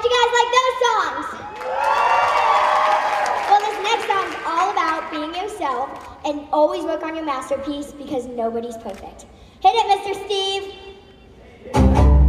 How'd you guys like those songs? Well, this next song's all about being yourself and always work on your masterpiece because nobody's perfect. Hit it, Mr. Steve.